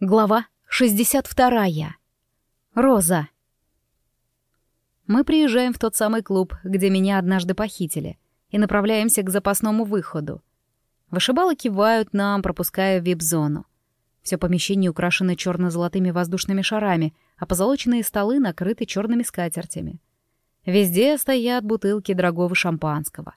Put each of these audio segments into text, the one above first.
Глава 62. Роза. Мы приезжаем в тот самый клуб, где меня однажды похитили, и направляемся к запасному выходу. Вышибалы кивают нам, пропуская вип-зону. Все помещение украшено черно-золотыми воздушными шарами, а позолоченные столы накрыты черными скатертями. Везде стоят бутылки дорогого шампанского.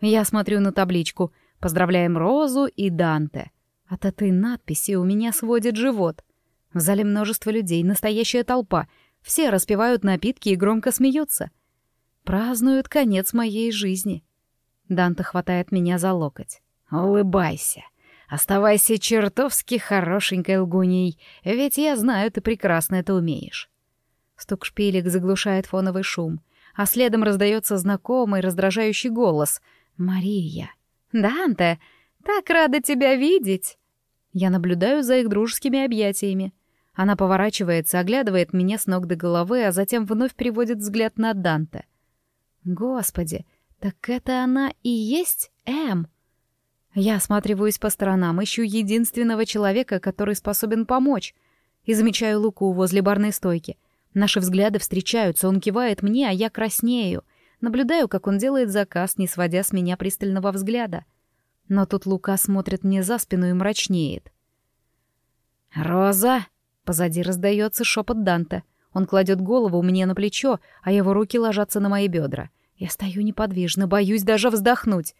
Я смотрю на табличку «Поздравляем Розу и Данте», от этой надписи у меня сводит живот. В зале множество людей, настоящая толпа. Все распивают напитки и громко смеются. Празднуют конец моей жизни. Данта хватает меня за локоть. «Улыбайся. Оставайся чертовски хорошенькой лгуней, ведь я знаю, ты прекрасно это умеешь». Стук шпилек заглушает фоновый шум, а следом раздается знакомый раздражающий голос. «Мария». «Данте, так рада тебя видеть!» Я наблюдаю за их дружескими объятиями. Она поворачивается, оглядывает меня с ног до головы, а затем вновь переводит взгляд на Данте. «Господи, так это она и есть Эм?» Я осматриваюсь по сторонам, ищу единственного человека, который способен помочь, и замечаю Луку возле барной стойки. Наши взгляды встречаются, он кивает мне, а я краснею. Наблюдаю, как он делает заказ, не сводя с меня пристального взгляда. Но тут Лука смотрит мне за спину и мрачнеет. «Роза!» — позади раздается шепот Данте. Он кладет голову мне на плечо, а его руки ложатся на мои бедра. Я стою неподвижно, боюсь даже вздохнуть.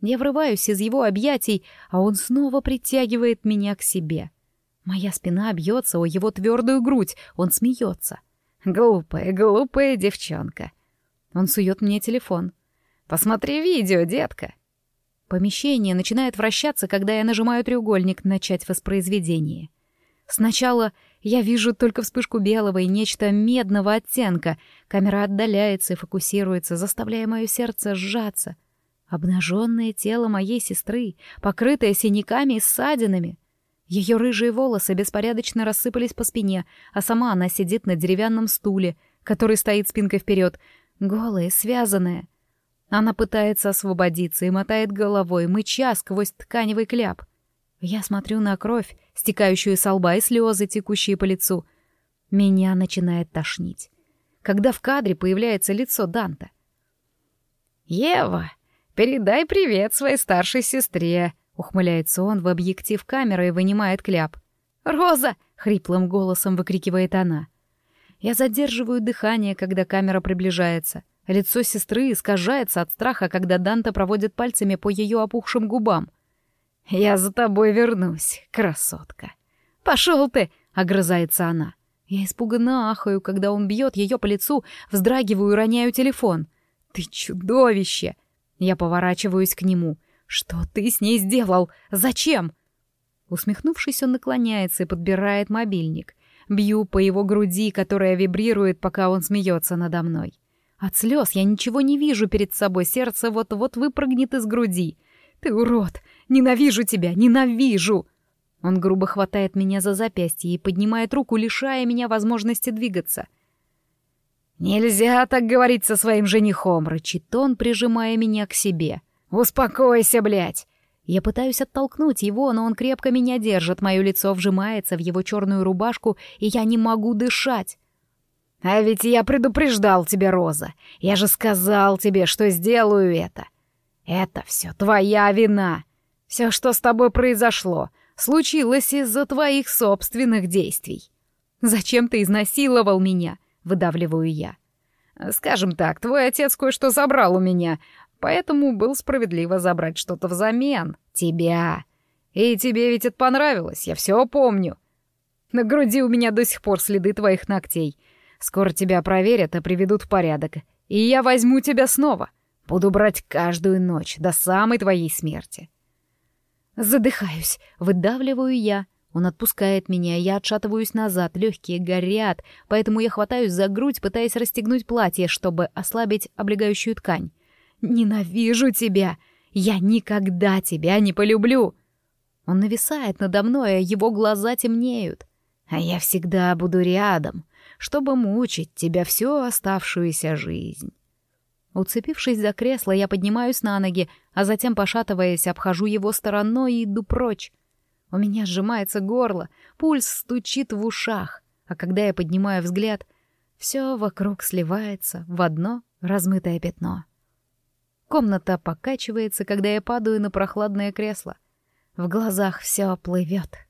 Я врываюсь из его объятий, а он снова притягивает меня к себе. Моя спина бьется о его твердую грудь, он смеется. Глупая, глупая девчонка. Он сует мне телефон. «Посмотри видео, детка!» Помещение начинает вращаться, когда я нажимаю треугольник «Начать воспроизведение». Сначала я вижу только вспышку белого и нечто медного оттенка. Камера отдаляется и фокусируется, заставляя мое сердце сжаться. Обнаженное тело моей сестры, покрытое синяками и ссадинами. Ее рыжие волосы беспорядочно рассыпались по спине, а сама она сидит на деревянном стуле, который стоит спинкой вперед, голая, связанная. Она пытается освободиться и мотает головой, мыча сквозь тканевый кляп. Я смотрю на кровь, стекающую со лба, и слезы, текущие по лицу. Меня начинает тошнить. Когда в кадре появляется лицо Данта. «Ева, передай привет своей старшей сестре», — ухмыляется он в объектив камеры и вынимает кляп. «Роза!» — хриплым голосом выкрикивает она. Я задерживаю дыхание, когда камера приближается. Лицо сестры искажается от страха, когда Данта проводит пальцами по ее опухшим губам. «Я за тобой вернусь, красотка». «Пошел ты!» — огрызается она. Я испуганно ахаю, когда он бьет ее по лицу, вздрагиваю и роняю телефон. «Ты чудовище!» Я поворачиваюсь к нему. «Что ты с ней сделал? Зачем?» Усмехнувшись, он наклоняется и подбирает мобильник. Бью по его груди, которая вибрирует, пока он смеется надо мной. От слез я ничего не вижу перед собой, сердце вот-вот выпрыгнет из груди. «Ты урод! Ненавижу тебя! Ненавижу!» Он грубо хватает меня за запястье и поднимает руку, лишая меня возможности двигаться. «Нельзя так говорить со своим женихом!» — рычит он, прижимая меня к себе. «Успокойся, блядь!» Я пытаюсь оттолкнуть его, но он крепко меня держит, мое лицо вжимается в его черную рубашку, и я не могу дышать. А ведь я предупреждал тебя, Роза. Я же сказал тебе, что сделаю это. Это все твоя вина. Все, что с тобой произошло, случилось из-за твоих собственных действий. Зачем ты изнасиловал меня? Выдавливаю я. Скажем так, твой отец кое-что забрал у меня, поэтому был справедливо забрать что-то взамен. Тебя. И тебе ведь это понравилось, я все помню. На груди у меня до сих пор следы твоих ногтей — Скоро тебя проверят и приведут в порядок. И я возьму тебя снова. Буду брать каждую ночь, до самой твоей смерти. Задыхаюсь, выдавливаю я. Он отпускает меня, я отшатываюсь назад, легкие горят, поэтому я хватаюсь за грудь, пытаясь расстегнуть платье, чтобы ослабить облегающую ткань. «Ненавижу тебя! Я никогда тебя не полюблю!» Он нависает надо мной, а его глаза темнеют. «А я всегда буду рядом, чтобы мучить тебя всю оставшуюся жизнь. Уцепившись за кресло, я поднимаюсь на ноги, а затем, пошатываясь, обхожу его стороной и иду прочь. У меня сжимается горло, пульс стучит в ушах, а когда я поднимаю взгляд, все вокруг сливается в одно размытое пятно. Комната покачивается, когда я падаю на прохладное кресло. В глазах все плывет.